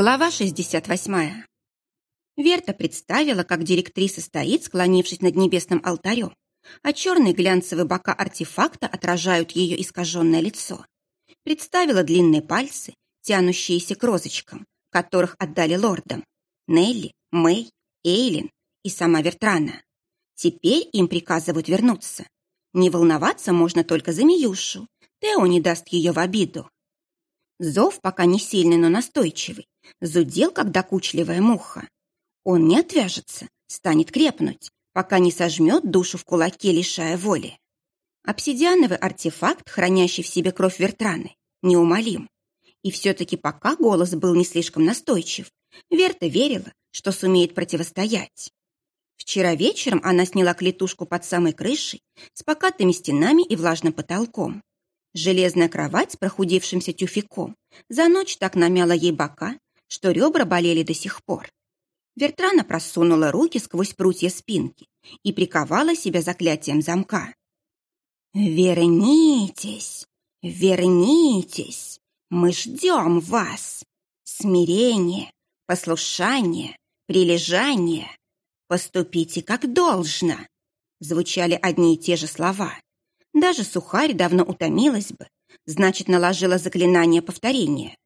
Глава 68. Верта представила, как директриса стоит, склонившись над небесным алтарем, а черные глянцевые бока артефакта отражают ее искаженное лицо. Представила длинные пальцы, тянущиеся к розочкам, которых отдали лордам. Нелли, Мэй, Эйлин и сама Вертрана. Теперь им приказывают вернуться. Не волноваться можно только за Миюшу. Тео не даст ее в обиду. Зов пока не сильный, но настойчивый. Зудел, как докучливая муха. Он не отвяжется, станет крепнуть, пока не сожмет душу в кулаке, лишая воли. Обсидиановый артефакт, хранящий в себе кровь Вертраны, неумолим. И все-таки пока голос был не слишком настойчив, Верта верила, что сумеет противостоять. Вчера вечером она сняла клетушку под самой крышей с покатыми стенами и влажным потолком. Железная кровать с прохудившимся тюфяком за ночь так намяла ей бока, что ребра болели до сих пор. Вертрана просунула руки сквозь прутья спинки и приковала себя заклятием замка. «Вернитесь, вернитесь, мы ждем вас! Смирение, послушание, прилежание. Поступите как должно!» Звучали одни и те же слова. Даже сухарь давно утомилась бы, значит, наложила заклинание повторения.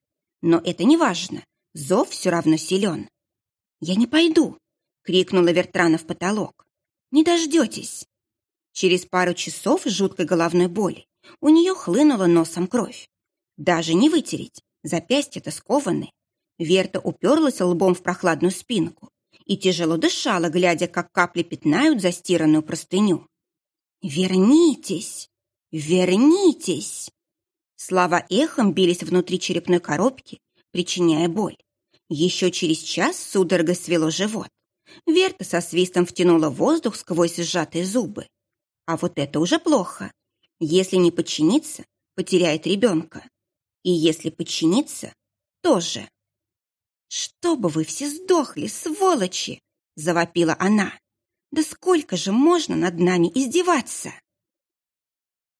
Но это не важно, зов все равно силен. «Я не пойду!» — крикнула Вертрана в потолок. «Не дождетесь!» Через пару часов жуткой головной боли у нее хлынула носом кровь. Даже не вытереть, запястья-то скованы. Верта уперлась лбом в прохладную спинку и тяжело дышала, глядя, как капли пятнают застиранную простыню. «Вернитесь! Вернитесь!» Слова эхом бились внутри черепной коробки, причиняя боль. Еще через час судорога свело живот. Верта со свистом втянула воздух сквозь сжатые зубы. А вот это уже плохо. Если не подчиниться, потеряет ребенка. И если подчиниться, тоже. «Чтобы вы все сдохли, сволочи!» — завопила она. «Да сколько же можно над нами издеваться?»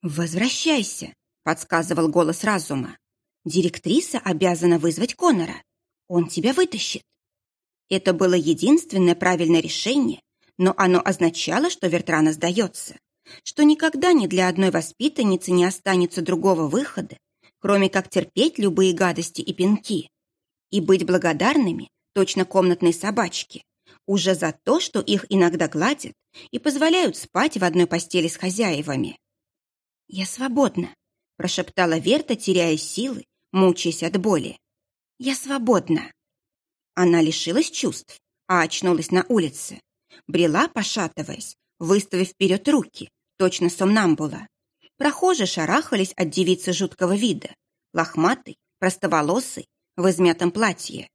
«Возвращайся», — подсказывал голос разума. «Директриса обязана вызвать Конора. Он тебя вытащит». Это было единственное правильное решение, но оно означало, что Вертрана сдается, что никогда ни для одной воспитанницы не останется другого выхода, кроме как терпеть любые гадости и пинки и быть благодарными, точно комнатные собачки, уже за то, что их иногда гладят и позволяют спать в одной постели с хозяевами. «Я свободна», — прошептала Верта, теряя силы, мучаясь от боли. «Я свободна». Она лишилась чувств, а очнулась на улице. Брела, пошатываясь, выставив вперед руки, точно сомнамбула. Прохожие шарахались от девицы жуткого вида, лохматой, простоволосой, в измятом платье.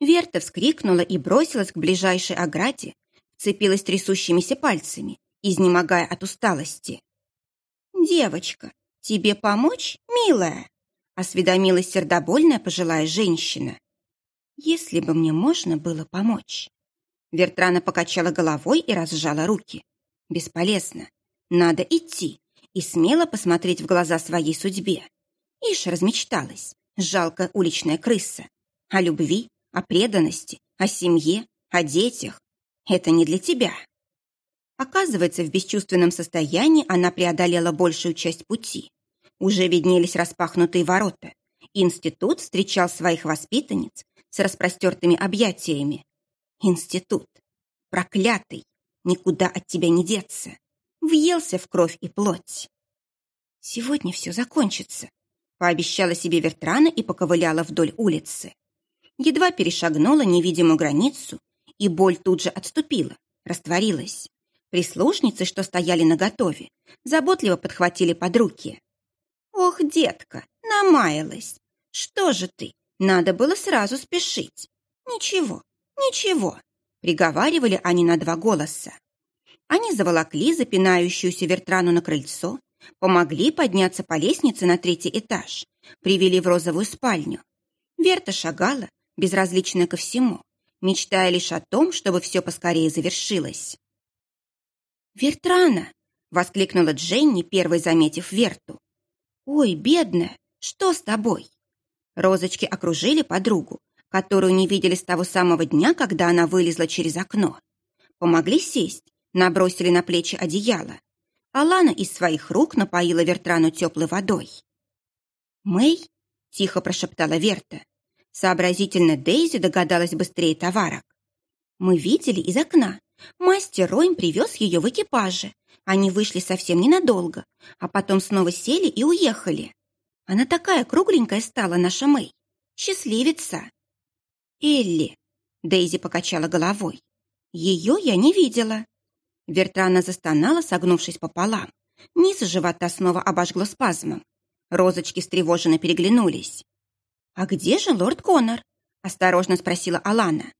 Верта вскрикнула и бросилась к ближайшей ограде, вцепилась трясущимися пальцами, изнемогая от усталости. «Девочка, тебе помочь, милая?» Осведомилась сердобольная пожилая женщина. «Если бы мне можно было помочь». Вертрана покачала головой и разжала руки. «Бесполезно. Надо идти и смело посмотреть в глаза своей судьбе». Ишь размечталась, жалкая уличная крыса. О любви, о преданности, о семье, о детях. Это не для тебя. Оказывается, в бесчувственном состоянии она преодолела большую часть пути. Уже виднелись распахнутые ворота. Институт встречал своих воспитанниц с распростертыми объятиями. Институт. Проклятый. Никуда от тебя не деться. Въелся в кровь и плоть. Сегодня все закончится. Пообещала себе Вертрана и поковыляла вдоль улицы. Едва перешагнула невидимую границу, и боль тут же отступила, растворилась. Прислужницы, что стояли наготове, заботливо подхватили под руки. «Ох, детка, намаялась! Что же ты? Надо было сразу спешить!» «Ничего, ничего!» — приговаривали они на два голоса. Они заволокли запинающуюся Вертрану на крыльцо, помогли подняться по лестнице на третий этаж, привели в розовую спальню. Верта шагала, безразличная ко всему, мечтая лишь о том, чтобы все поскорее завершилось. «Вертрана!» — воскликнула Дженни, первой заметив Верту. «Ой, бедная, что с тобой?» Розочки окружили подругу, которую не видели с того самого дня, когда она вылезла через окно. Помогли сесть, набросили на плечи одеяло. Алана из своих рук напоила Вертрану теплой водой. «Мэй?» — тихо прошептала Верта. Сообразительно Дейзи догадалась быстрее товарок. «Мы видели из окна. Мастер Ройм привез ее в экипаже. Они вышли совсем ненадолго, а потом снова сели и уехали. Она такая кругленькая стала, наша Мэй. Счастливица!» «Элли!» — Дейзи покачала головой. «Ее я не видела». Вертрана застонала, согнувшись пополам. Низ живота снова обожгло спазмом. Розочки встревоженно переглянулись. «А где же лорд Коннор?» — осторожно спросила Алана.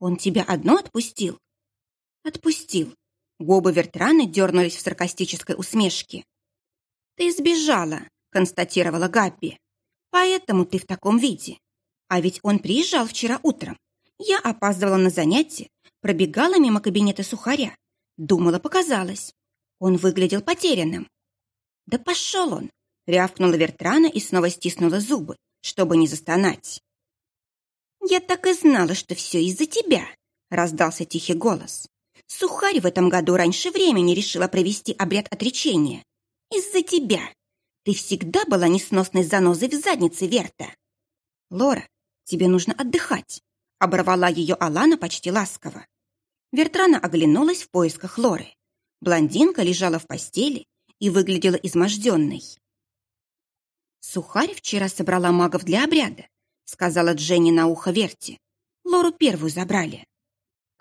«Он тебя одно отпустил?» «Отпустил». Губы Вертраны дернулись в саркастической усмешке. «Ты сбежала», — констатировала Габби. «Поэтому ты в таком виде. А ведь он приезжал вчера утром. Я опаздывала на занятие, пробегала мимо кабинета сухаря. Думала, показалось. Он выглядел потерянным. «Да пошел он!» — рявкнула Вертрана и снова стиснула зубы, чтобы не застонать. «Я так и знала, что все из-за тебя!» — раздался тихий голос. «Сухарь в этом году раньше времени решила провести обряд отречения. Из-за тебя! Ты всегда была несносной занозой в заднице, Верта!» «Лора, тебе нужно отдыхать!» — оборвала ее Алана почти ласково. Вертрана оглянулась в поисках Лоры. Блондинка лежала в постели и выглядела изможденной. «Сухарь вчера собрала магов для обряда», — сказала Дженни на ухо Верте. «Лору первую забрали».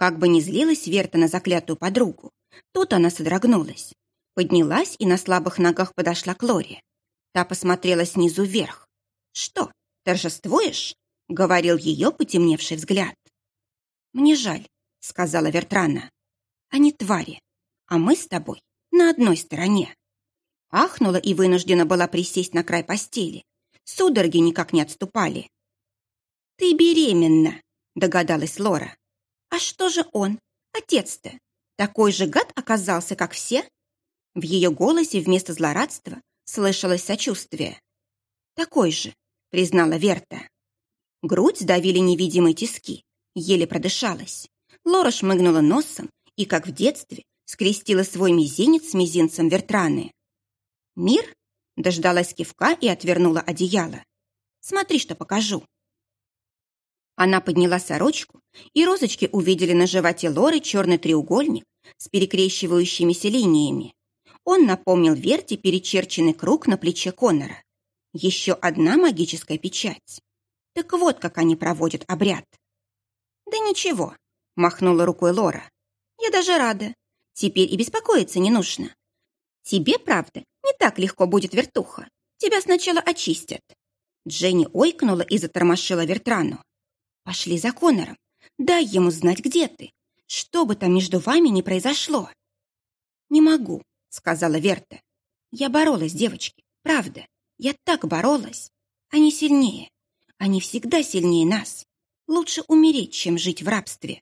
Как бы ни злилась Верта на заклятую подругу, тут она содрогнулась. Поднялась и на слабых ногах подошла к Лоре. Та посмотрела снизу вверх. «Что, торжествуешь?» — говорил ее потемневший взгляд. «Мне жаль», — сказала Вертрана. «Они твари, а мы с тобой на одной стороне». Ахнула и вынуждена была присесть на край постели. Судороги никак не отступали. «Ты беременна», — догадалась Лора. «А что же он, отец-то? Такой же гад оказался, как все?» В ее голосе вместо злорадства слышалось сочувствие. «Такой же», — признала Верта. Грудь сдавили невидимые тиски, еле продышалась. Лора шмыгнула носом и, как в детстве, скрестила свой мизинец с мизинцем Вертраны. «Мир?» — дождалась кивка и отвернула одеяло. «Смотри, что покажу». Она подняла сорочку, и розочки увидели на животе Лоры черный треугольник с перекрещивающимися линиями. Он напомнил Верте перечерченный круг на плече Коннора. Еще одна магическая печать. Так вот, как они проводят обряд. «Да ничего», — махнула рукой Лора. «Я даже рада. Теперь и беспокоиться не нужно. Тебе, правда, не так легко будет вертуха. Тебя сначала очистят». Дженни ойкнула и затормошила Вертрану. «Пошли за Конором. Дай ему знать, где ты. Что бы там между вами ни произошло». «Не могу», — сказала Верта. «Я боролась, девочки, правда. Я так боролась. Они сильнее. Они всегда сильнее нас. Лучше умереть, чем жить в рабстве».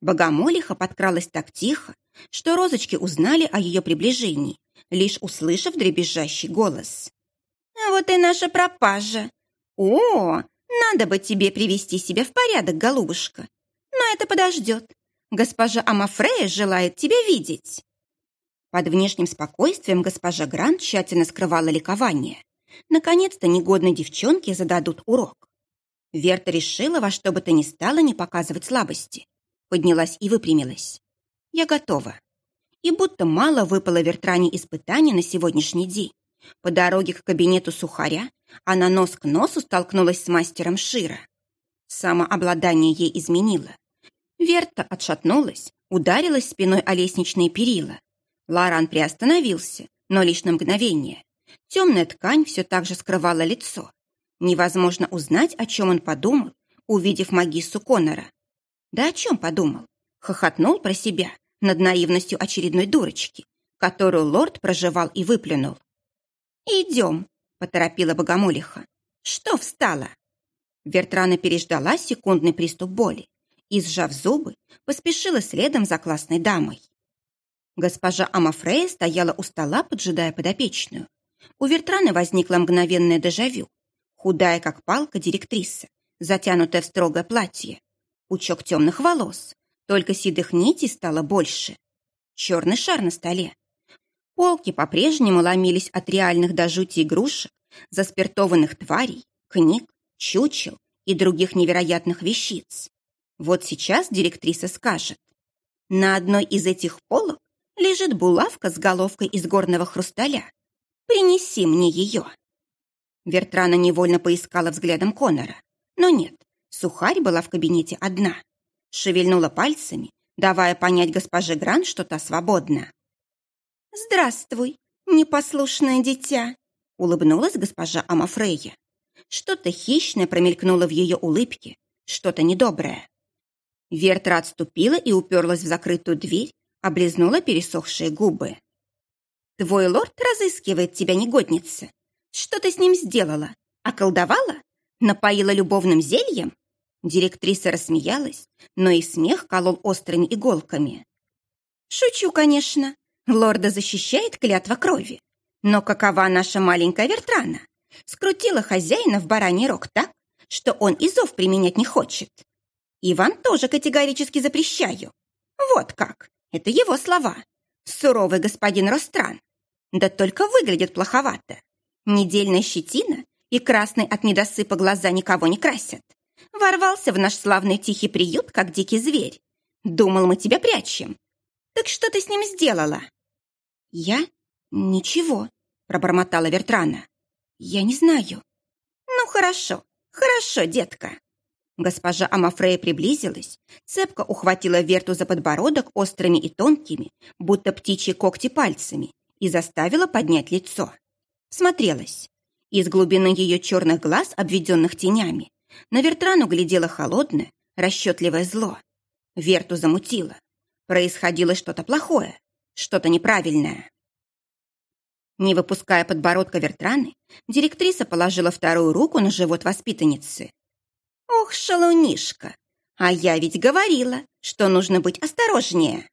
Богомолиха подкралась так тихо, что розочки узнали о ее приближении, лишь услышав дребезжащий голос. «А вот и наша пропажа! О, надо бы тебе привести себя в порядок, голубушка! Но это подождет. Госпожа Амафрея желает тебя видеть!» Под внешним спокойствием госпожа Грант тщательно скрывала ликование. Наконец-то негодные девчонки зададут урок. Верта решила во что бы то ни стало не показывать слабости. Поднялась и выпрямилась. «Я готова» и будто мало выпало Вертране испытаний на сегодняшний день. По дороге к кабинету сухаря она нос к носу столкнулась с мастером Шира. Самообладание ей изменило. Верта отшатнулась, ударилась спиной о лестничные перила. Ларан приостановился, но лишь на мгновение. Темная ткань все так же скрывала лицо. Невозможно узнать, о чем он подумал, увидев магиссу Конора. Да о чем подумал? Хохотнул про себя, над наивностью очередной дурочки, которую лорд проживал и выплюнул. «Идем», — поторопила богомолиха. «Что встала?» Вертрана переждала секундный приступ боли и, сжав зубы, поспешила следом за классной дамой. Госпожа Амафрея стояла у стола, поджидая подопечную. У Вертраны возникло мгновенное дежавю. Худая, как палка, директриса затянутая в строгое платье, пучок темных волос, только седых нитей стало больше. Черный шар на столе. Полки по-прежнему ломились от реальных до жути игрушек, заспиртованных тварей, книг, чучел и других невероятных вещиц. Вот сейчас директриса скажет. На одной из этих полок лежит булавка с головкой из горного хрусталя. Принеси мне ее. Вертрана невольно поискала взглядом Конора. Но нет, сухарь была в кабинете одна. Шевельнула пальцами, давая понять госпоже Гран, что та свободна. «Здравствуй, непослушное дитя!» улыбнулась госпожа Амафрея. Что-то хищное промелькнуло в ее улыбке, что-то недоброе. Вертра отступила и уперлась в закрытую дверь, облизнула пересохшие губы. «Твой лорд разыскивает тебя, негодница. Что ты с ним сделала? Околдовала? Напоила любовным зельем?» Директриса рассмеялась, но и смех колол острыми иголками. «Шучу, конечно. Лорда защищает клятва крови. Но какова наша маленькая Вертрана? Скрутила хозяина в бараний рог так, что он и зов применять не хочет. И вам тоже категорически запрещаю. Вот как. Это его слова. Суровый господин Ростран. Да только выглядит плоховато. Недельная щетина и красный от недосыпа глаза никого не красят. Ворвался в наш славный тихий приют, как дикий зверь. Думал, мы тебя прячем. Так что ты с ним сделала? Я? Ничего, пробормотала Вертрана. Я не знаю. Ну, хорошо, хорошо, детка. Госпожа Амафрея приблизилась, цепко ухватила Верту за подбородок острыми и тонкими, будто птичьи когти пальцами, и заставила поднять лицо. Смотрелась. Из глубины ее черных глаз, обведенных тенями, на Вертрану глядело холодное, расчетливое зло. Верту замутило. Происходило что-то плохое, что-то неправильное. Не выпуская подбородка Вертраны, директриса положила вторую руку на живот воспитанницы. «Ох, шалунишка! А я ведь говорила, что нужно быть осторожнее!»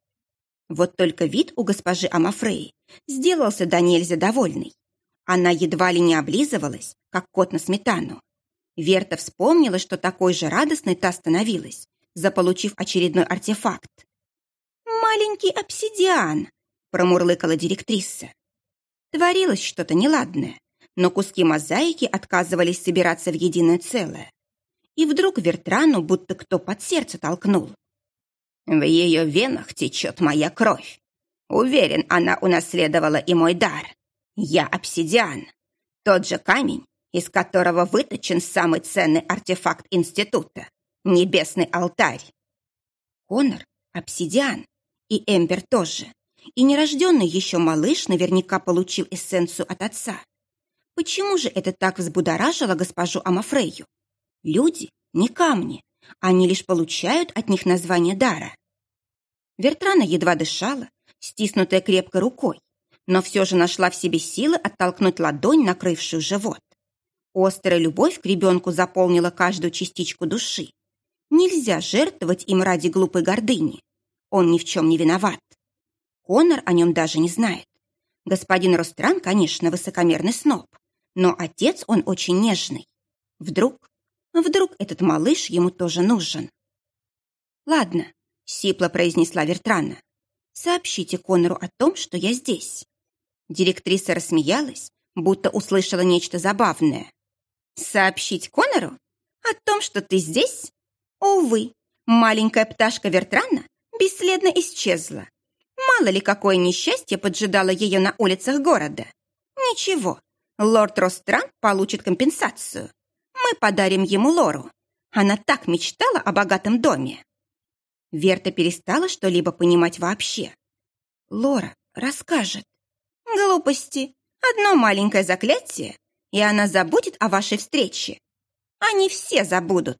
Вот только вид у госпожи Амафреи сделался до нельзя довольный. Она едва ли не облизывалась, как кот на сметану. Верта вспомнила, что такой же радостной та становилась, заполучив очередной артефакт. «Маленький обсидиан!» – промурлыкала директриса. Творилось что-то неладное, но куски мозаики отказывались собираться в единое целое и вдруг Вертрану будто кто под сердце толкнул. В ее венах течет моя кровь. Уверен, она унаследовала и мой дар. Я обсидиан. Тот же камень, из которого выточен самый ценный артефакт института — небесный алтарь. Конор — обсидиан, и Эмбер тоже. И нерожденный еще малыш наверняка получил эссенцию от отца. Почему же это так взбудоражило госпожу Амафрею? Люди не камни, они лишь получают от них название дара. Вертрана едва дышала, стиснутая крепко рукой, но все же нашла в себе силы оттолкнуть ладонь, накрывшую живот. Острая любовь к ребенку заполнила каждую частичку души. Нельзя жертвовать им ради глупой гордыни. Он ни в чем не виноват. Конор о нем даже не знает. Господин Ростран, конечно, высокомерный сноб, но отец он очень нежный. Вдруг Вдруг этот малыш ему тоже нужен? «Ладно», — сипло произнесла Вертрана. «Сообщите Конору о том, что я здесь». Директриса рассмеялась, будто услышала нечто забавное. «Сообщить Конору? О том, что ты здесь? Увы, маленькая пташка Вертрана бесследно исчезла. Мало ли какое несчастье поджидало ее на улицах города. Ничего, лорд Ростран получит компенсацию мы подарим ему Лору. Она так мечтала о богатом доме. Верта перестала что-либо понимать вообще. Лора расскажет. Глупости. Одно маленькое заклятие, и она забудет о вашей встрече. Они все забудут.